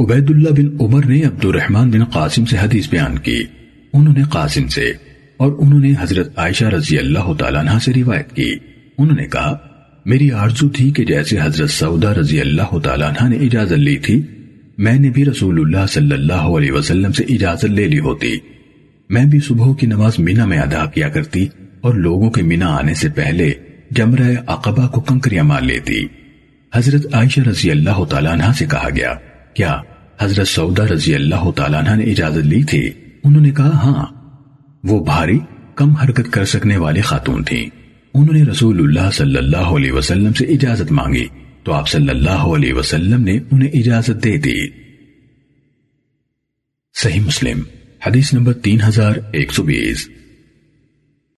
عبید اللہ بن عمر نے عبد الرحمن بن قاسم سے حدیث بیان کی۔ انہوں نے قاسم سے اور انہوں نے حضرت عائشہ رضی اللہ تعالیٰ عنہ سے روایت کی۔ انہوں نے کہا، میری آرزو تھی کہ جیسے حضرت سعودہ رضی اللہ تعالیٰ عنہ نے اجازت لی تھی، میں نے بھی رسول اللہ صلی اللہ علیہ وسلم سے اجازت لے لی ہوتی۔ میں بھی صبح کی نماز مینا میں ادا کیا کرتی اور لوگوں کے مینا آنے سے پہلے جمرہ عقبہ کو کنکریاں مار لیتی۔ حضرت عائشہ رضی اللہ تعالیٰ عنہ سے کہا گیا کیا حضرت سعودہ رضی اللہ تعالیٰ عنہ نے اجازت لی تھی؟ انہوں نے کہا ہاں وہ بھاری، کم حرکت کر سکنے والی خاتون تھیں۔ انہوں نے رسول اللہ صلی اللہ علیہ وسلم سے اجازت مانگی۔ تو آپ صلی اللہ علیہ وسلم نے انہیں اجازت دے دی۔ صحیح مسلم، حدیث نمبر تین ہزار ایک سو بیس۔